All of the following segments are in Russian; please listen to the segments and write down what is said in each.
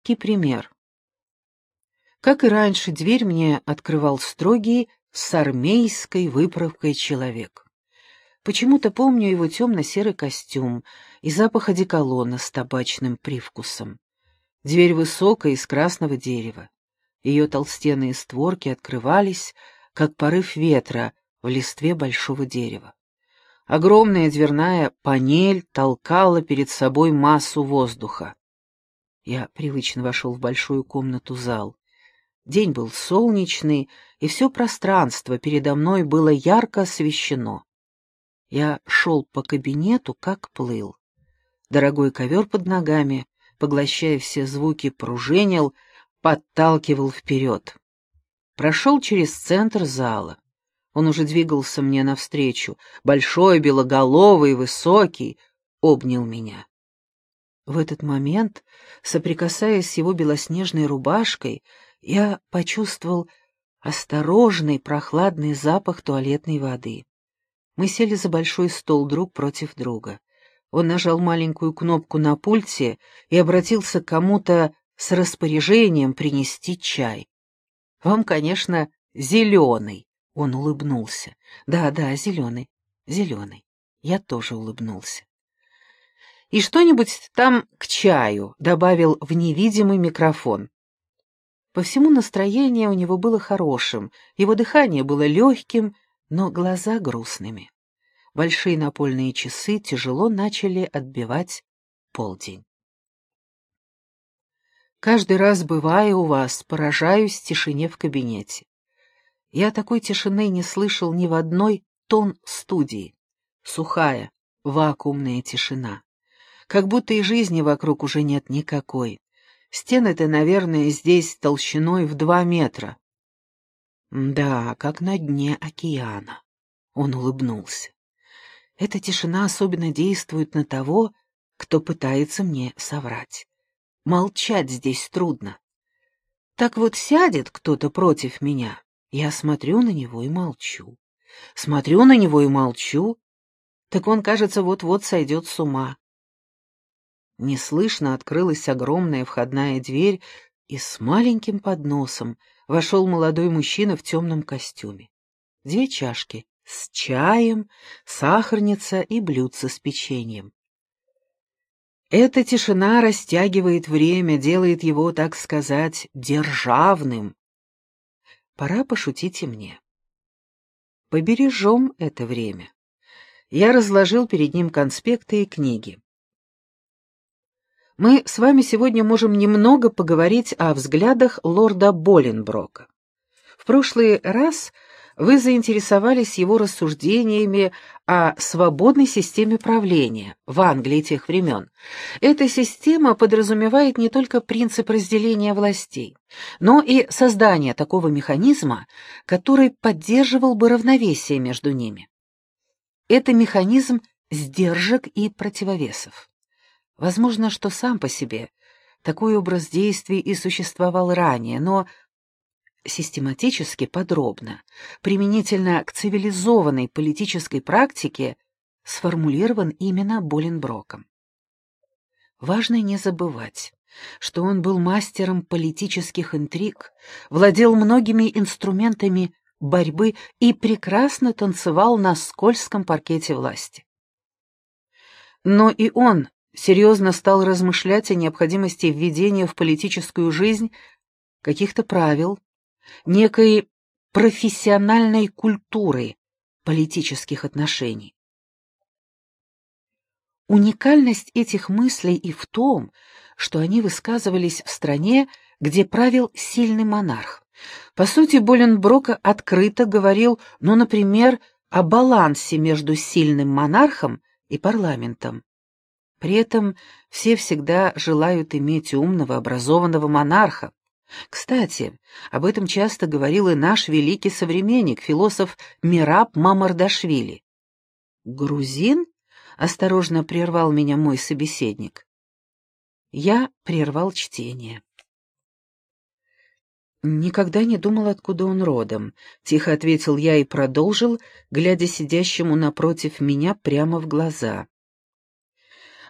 Мягкий пример. Как и раньше, дверь мне открывал строгий, с армейской выправкой человек. Почему-то помню его темно-серый костюм и запах одеколона с табачным привкусом. Дверь высокая, из красного дерева. Ее толстенные створки открывались, как порыв ветра в листве большого дерева. Огромная дверная панель толкала перед собой массу воздуха. Я привычно вошел в большую комнату-зал. День был солнечный, и все пространство передо мной было ярко освещено. Я шел по кабинету, как плыл. Дорогой ковер под ногами, поглощая все звуки, пружинил, подталкивал вперед. Прошел через центр зала. Он уже двигался мне навстречу, большой, белоголовый, высокий, обнял меня. В этот момент, соприкасаясь с его белоснежной рубашкой, я почувствовал осторожный прохладный запах туалетной воды. Мы сели за большой стол друг против друга. Он нажал маленькую кнопку на пульте и обратился к кому-то с распоряжением принести чай. «Вам, конечно, зеленый», — он улыбнулся. «Да, да, зеленый, зеленый». Я тоже улыбнулся. «И что-нибудь там к чаю», — добавил в невидимый микрофон. По всему настроение у него было хорошим, его дыхание было легким, но глаза грустными. Большие напольные часы тяжело начали отбивать полдень. Каждый раз, бывая у вас, поражаюсь тишине в кабинете. Я такой тишины не слышал ни в одной тон-студии. Сухая, вакуумная тишина. Как будто и жизни вокруг уже нет никакой. Стены-то, наверное, здесь толщиной в два метра. Да, как на дне океана. Он улыбнулся. Эта тишина особенно действует на того, кто пытается мне соврать. Молчать здесь трудно. Так вот сядет кто-то против меня, я смотрю на него и молчу. Смотрю на него и молчу. Так он, кажется, вот-вот сойдет с ума. Неслышно открылась огромная входная дверь, и с маленьким подносом вошел молодой мужчина в темном костюме. Две чашки с чаем, сахарница и блюдце с печеньем. Эта тишина растягивает время, делает его, так сказать, державным. Пора пошутить и мне. Побережем это время. Я разложил перед ним конспекты и книги. Мы с вами сегодня можем немного поговорить о взглядах лорда Боленброка. В прошлый раз вы заинтересовались его рассуждениями о свободной системе правления в Англии тех времен. Эта система подразумевает не только принцип разделения властей, но и создание такого механизма, который поддерживал бы равновесие между ними. Это механизм сдержек и противовесов. Возможно, что сам по себе такой образ действий и существовал ранее, но систематически, подробно, применительно к цивилизованной политической практике, сформулирован именно Боленброком. Важно не забывать, что он был мастером политических интриг, владел многими инструментами борьбы и прекрасно танцевал на скользком паркете власти. Но и он серьезно стал размышлять о необходимости введения в политическую жизнь каких-то правил, некой профессиональной культуры политических отношений. Уникальность этих мыслей и в том, что они высказывались в стране, где правил сильный монарх. По сути, Боленброка открыто говорил, ну, например, о балансе между сильным монархом и парламентом. При этом все всегда желают иметь умного, образованного монарха. Кстати, об этом часто говорил и наш великий современник, философ Мираб Мамардашвили. «Грузин?» — осторожно прервал меня мой собеседник. Я прервал чтение. «Никогда не думал, откуда он родом», — тихо ответил я и продолжил, глядя сидящему напротив меня прямо в глаза.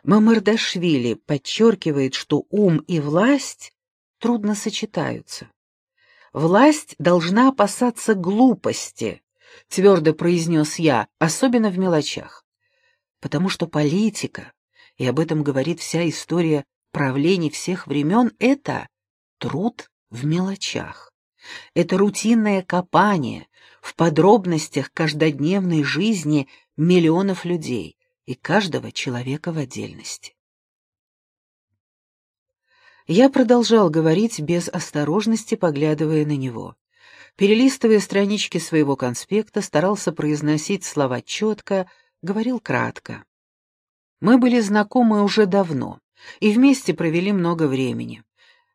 Мамардашвили подчеркивает, что ум и власть трудно сочетаются. «Власть должна опасаться глупости», — твердо произнес я, особенно в мелочах. Потому что политика, и об этом говорит вся история правлений всех времен, это труд в мелочах. Это рутинное копание в подробностях каждодневной жизни миллионов людей и каждого человека в отдельности. Я продолжал говорить без осторожности, поглядывая на него. Перелистывая странички своего конспекта, старался произносить слова четко, говорил кратко. Мы были знакомы уже давно и вместе провели много времени.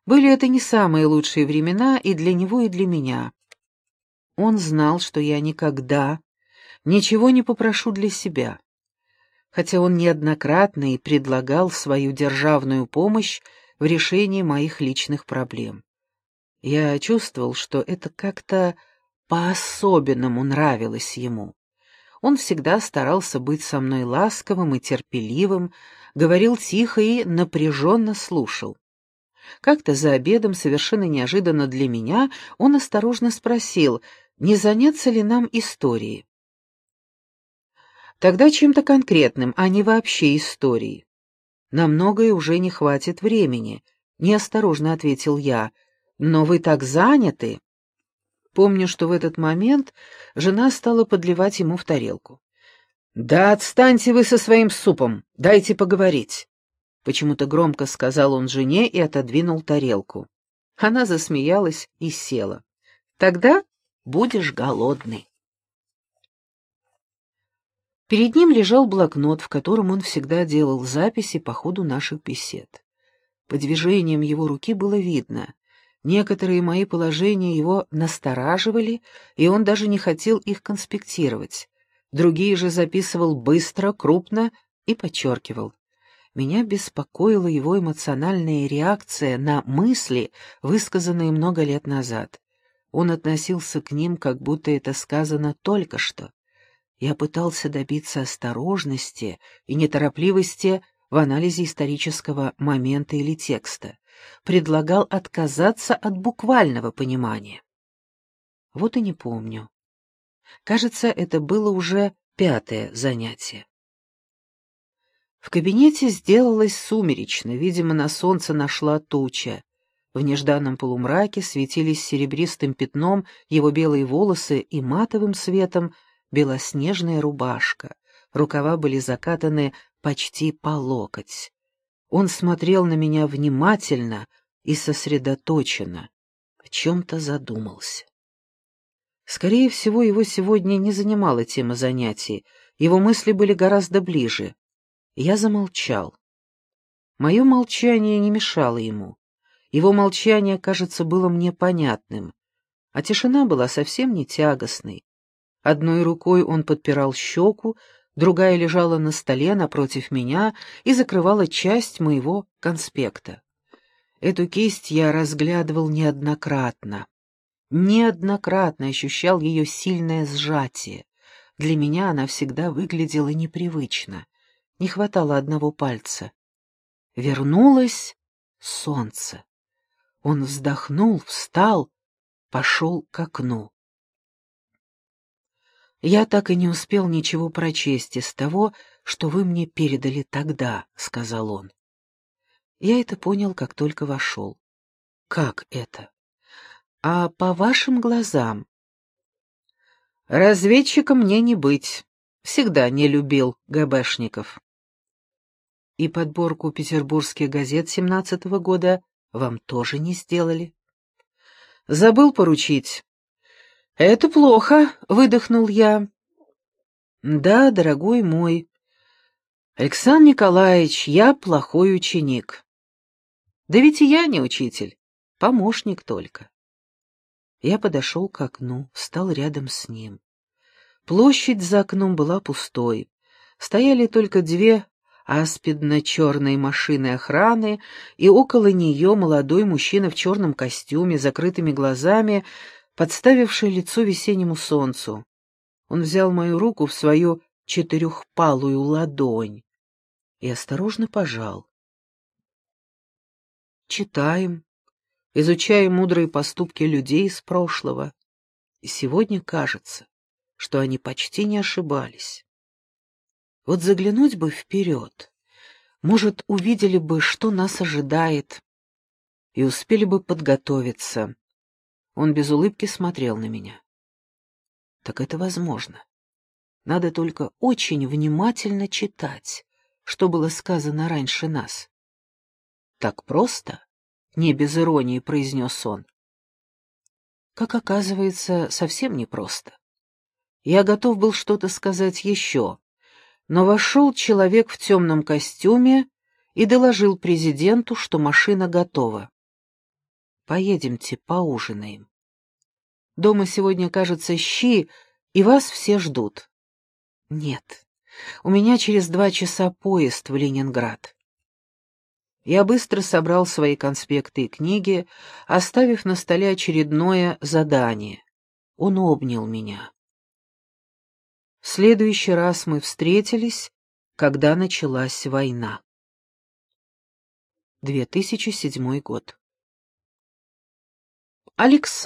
Были это не самые лучшие времена и для него, и для меня. Он знал, что я никогда ничего не попрошу для себя. Хотя он неоднократно и предлагал свою державную помощь в решении моих личных проблем. Я чувствовал, что это как-то по-особенному нравилось ему. Он всегда старался быть со мной ласковым и терпеливым, говорил тихо и напряженно слушал. Как-то за обедом, совершенно неожиданно для меня, он осторожно спросил, не заняться ли нам историей. Тогда чем-то конкретным, а не вообще историей. На многое уже не хватит времени, неосторожно ответил я. Но вы так заняты. Помню, что в этот момент жена стала подливать ему в тарелку. «Да отстаньте вы со своим супом, дайте поговорить!» Почему-то громко сказал он жене и отодвинул тарелку. Она засмеялась и села. «Тогда будешь голодный». Перед ним лежал блокнот, в котором он всегда делал записи по ходу наших бесед. По движениям его руки было видно. Некоторые мои положения его настораживали, и он даже не хотел их конспектировать. Другие же записывал быстро, крупно и подчеркивал. Меня беспокоила его эмоциональная реакция на мысли, высказанные много лет назад. Он относился к ним, как будто это сказано только что. Я пытался добиться осторожности и неторопливости в анализе исторического момента или текста, предлагал отказаться от буквального понимания. Вот и не помню. Кажется, это было уже пятое занятие. В кабинете сделалось сумеречно, видимо, на солнце нашла туча. В нежданном полумраке светились серебристым пятном его белые волосы и матовым светом белоснежная рубашка, рукава были закатаны почти по локоть. Он смотрел на меня внимательно и сосредоточенно, о чем-то задумался. Скорее всего, его сегодня не занимала тема занятий, его мысли были гораздо ближе. Я замолчал. Мое молчание не мешало ему. Его молчание, кажется, было мне понятным, а тишина была совсем не тягостной. Одной рукой он подпирал щеку, другая лежала на столе напротив меня и закрывала часть моего конспекта. Эту кисть я разглядывал неоднократно. Неоднократно ощущал ее сильное сжатие. Для меня она всегда выглядела непривычно. Не хватало одного пальца. Вернулось солнце. Он вздохнул, встал, пошел к окну. «Я так и не успел ничего прочесть из того, что вы мне передали тогда», — сказал он. Я это понял, как только вошел. «Как это?» «А по вашим глазам?» «Разведчиком мне не быть. Всегда не любил ГБшников». «И подборку петербургских газет семнадцатого года вам тоже не сделали?» «Забыл поручить. «Это плохо», — выдохнул я. «Да, дорогой мой. Александр Николаевич, я плохой ученик. Да ведь и я не учитель, помощник только». Я подошел к окну, встал рядом с ним. Площадь за окном была пустой. Стояли только две аспидно-черные машины охраны, и около нее молодой мужчина в черном костюме, закрытыми глазами, подставившее лицо весеннему солнцу. Он взял мою руку в свою четырехпалую ладонь и осторожно пожал. «Читаем. изучая мудрые поступки людей из прошлого. И сегодня кажется, что они почти не ошибались. Вот заглянуть бы вперед, может, увидели бы, что нас ожидает, и успели бы подготовиться. Он без улыбки смотрел на меня. Так это возможно. Надо только очень внимательно читать, что было сказано раньше нас. Так просто? Не без иронии произнес он. Как оказывается, совсем непросто. Я готов был что-то сказать еще, но вошел человек в темном костюме и доложил президенту, что машина готова. «Поедемте, поужинаем. Дома сегодня, кажется, щи, и вас все ждут». «Нет, у меня через два часа поезд в Ленинград». Я быстро собрал свои конспекты и книги, оставив на столе очередное задание. Он обнял меня. В следующий раз мы встретились, когда началась война. 2007 год. Александр.